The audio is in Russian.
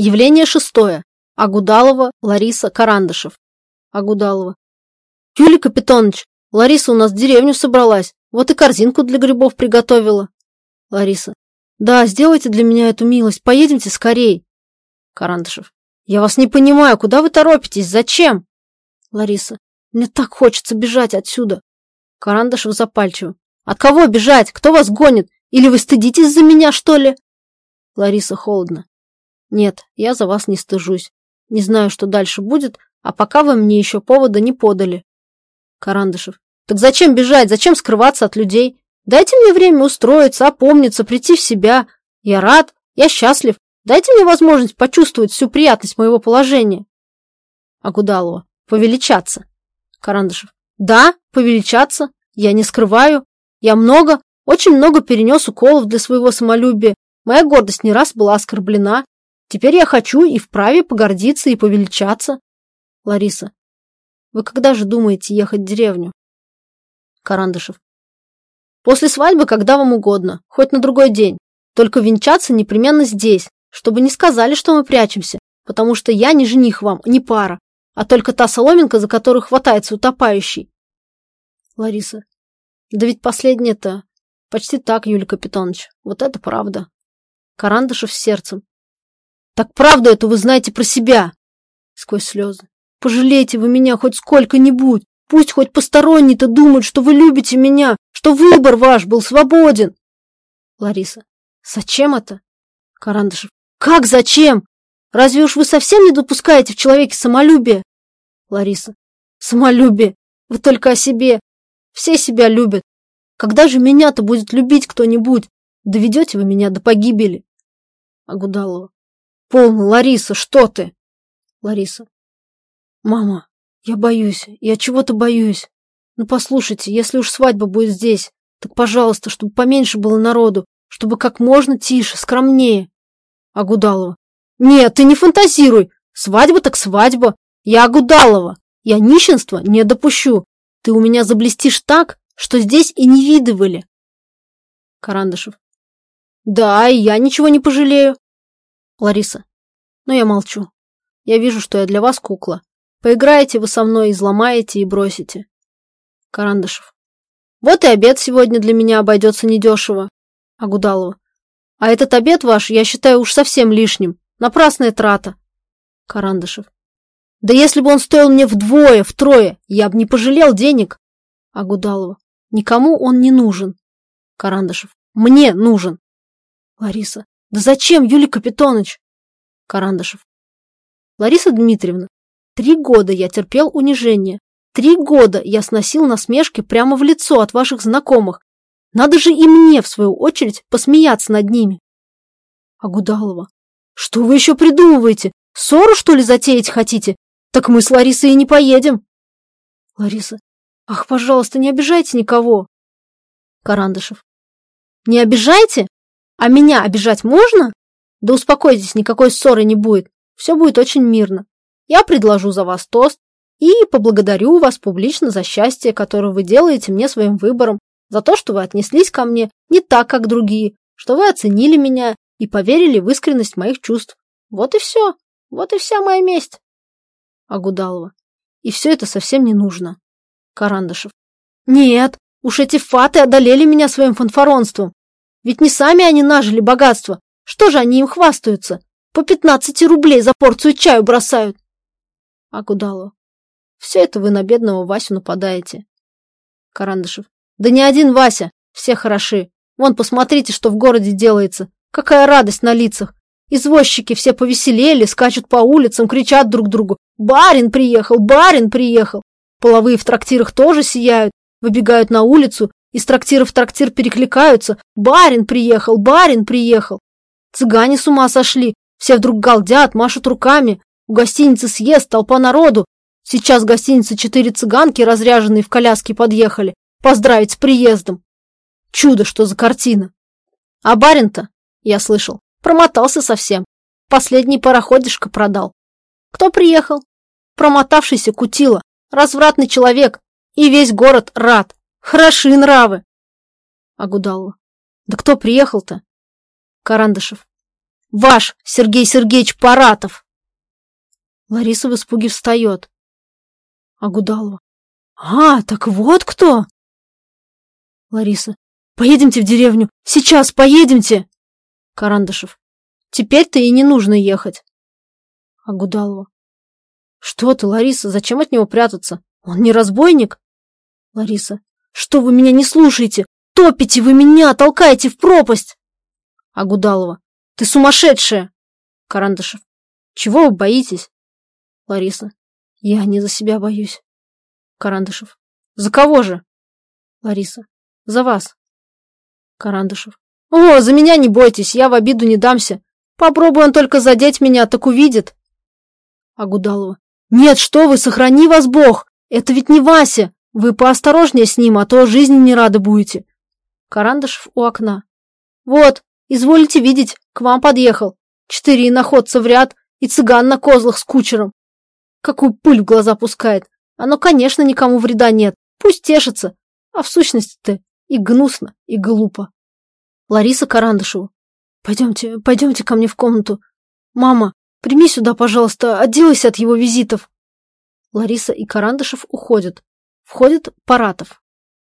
Явление шестое. Агудалова Лариса Карандышев. Агудалова. Юлий Капитоныч, Лариса у нас в деревню собралась, вот и корзинку для грибов приготовила. Лариса. Да, сделайте для меня эту милость, поедемте скорей. Карандышев. Я вас не понимаю, куда вы торопитесь, зачем? Лариса. Мне так хочется бежать отсюда. Карандышев запальчиво. От кого бежать? Кто вас гонит? Или вы стыдитесь за меня, что ли? Лариса холодно. Нет, я за вас не стыжусь. Не знаю, что дальше будет, а пока вы мне еще повода не подали. Карандышев. Так зачем бежать? Зачем скрываться от людей? Дайте мне время устроиться, опомниться, прийти в себя. Я рад, я счастлив. Дайте мне возможность почувствовать всю приятность моего положения. Агудалова. Повеличаться. Карандышев. Да, повеличаться. Я не скрываю. Я много, очень много перенес уколов для своего самолюбия. Моя гордость не раз была оскорблена. Теперь я хочу и вправе погордиться и повеличаться. Лариса. Вы когда же думаете ехать в деревню? Карандышев. После свадьбы, когда вам угодно, хоть на другой день. Только венчаться непременно здесь, чтобы не сказали, что мы прячемся, потому что я не жених вам, не пара, а только та соломинка, за которую хватается утопающий. Лариса. Да ведь последнее-то почти так, Юлий Капитонович. Вот это правда. Карандышев с сердцем. Так правду эту вы знаете про себя. Сквозь слезы. Пожалейте вы меня хоть сколько-нибудь. Пусть хоть посторонний-то думают, что вы любите меня, что выбор ваш был свободен. Лариса. Зачем это? Карандышев. Как зачем? Разве уж вы совсем не допускаете в человеке самолюбие? Лариса. Самолюбие. Вы только о себе. Все себя любят. Когда же меня-то будет любить кто-нибудь? Доведете вы меня до погибели? Агудалова. Полно, Лариса, что ты? Лариса. Мама, я боюсь, я чего-то боюсь. Ну послушайте, если уж свадьба будет здесь, так, пожалуйста, чтобы поменьше было народу, чтобы как можно тише, скромнее. Агудалова. Нет, ты не фантазируй. Свадьба так свадьба. Я Агудалова. Я нищенства не допущу. Ты у меня заблестишь так, что здесь и не видывали. Карандышев. Да, и я ничего не пожалею. Лариса. Но я молчу. Я вижу, что я для вас кукла. Поиграете вы со мной, изломаете и бросите. Карандышев. Вот и обед сегодня для меня обойдется недешево. Агудалова. А этот обед ваш я считаю уж совсем лишним. Напрасная трата. Карандышев. Да если бы он стоил мне вдвое, втрое, я бы не пожалел денег. Агудалова. Никому он не нужен. Карандышев. Мне нужен. Лариса. Да зачем, Юлий Капитонович? Карандышев. Лариса Дмитриевна, три года я терпел унижение. Три года я сносил насмешки прямо в лицо от ваших знакомых. Надо же и мне, в свою очередь, посмеяться над ними. Агудалова. Что вы еще придумываете? Ссору, что ли, затеять хотите? Так мы с Ларисой и не поедем. Лариса. Ах, пожалуйста, не обижайте никого. Карандышев. Не обижайте? А меня обижать можно? Да успокойтесь, никакой ссоры не будет. Все будет очень мирно. Я предложу за вас тост и поблагодарю вас публично за счастье, которое вы делаете мне своим выбором, за то, что вы отнеслись ко мне не так, как другие, что вы оценили меня и поверили в искренность моих чувств. Вот и все. Вот и вся моя месть. Агудалова. И все это совсем не нужно. Карандышев. Нет, уж эти фаты одолели меня своим фанфаронством. Ведь не сами они нажили богатство. Что же они им хвастаются? По 15 рублей за порцию чаю бросают. Агудалова. Все это вы на бедного Васю нападаете. Карандышев. Да не один Вася, все хороши. Вон, посмотрите, что в городе делается. Какая радость на лицах. Извозчики все повеселели, скачут по улицам, кричат друг другу. «Барин приехал! Барин приехал!» Половые в трактирах тоже сияют, выбегают на улицу, из трактира в трактир перекликаются. «Барин приехал! Барин приехал!» Цыгане с ума сошли, все вдруг галдят, машут руками. У гостиницы съезд, толпа народу. Сейчас в гостинице четыре цыганки, разряженные в коляске, подъехали. Поздравить с приездом. Чудо, что за картина. А барин-то, я слышал, промотался совсем. Последний пароходишко продал. Кто приехал? Промотавшийся кутила, развратный человек. И весь город рад. Хороши нравы. Агудалова. Да кто приехал-то? Карандышев. Ваш Сергей Сергеевич Паратов. Лариса в испуге встает. Агудалова. А, так вот кто? Лариса. Поедемте в деревню. Сейчас поедемте. Карандашев. Теперь-то и не нужно ехать. Агудалова. Что ты, Лариса, зачем от него прятаться? Он не разбойник? Лариса. Что вы меня не слушаете? Топите вы меня, толкаете в пропасть! Агудалова. Ты сумасшедшая! Карандашев. Чего вы боитесь? Лариса. Я не за себя боюсь. Карандашев. За кого же? Лариса. За вас. Карандашев. О, за меня не бойтесь, я в обиду не дамся. Попробуй он только задеть меня, так увидит. Агудалова. Нет, что вы, сохрани вас Бог. Это ведь не Вася. Вы поосторожнее с ним, а то жизни не рады будете. Карандашев у окна. Вот, изволите видеть, к вам подъехал. Четыре иноходца в ряд и цыган на козлах с кучером. Какую пыль в глаза пускает. Оно, конечно, никому вреда нет. Пусть тешится. А в сущности-то и гнусно, и глупо. Лариса Карандашева. Пойдемте, пойдемте ко мне в комнату. Мама, прими сюда, пожалуйста, отделайся от его визитов. Лариса и Карандашев уходят. Входит Паратов.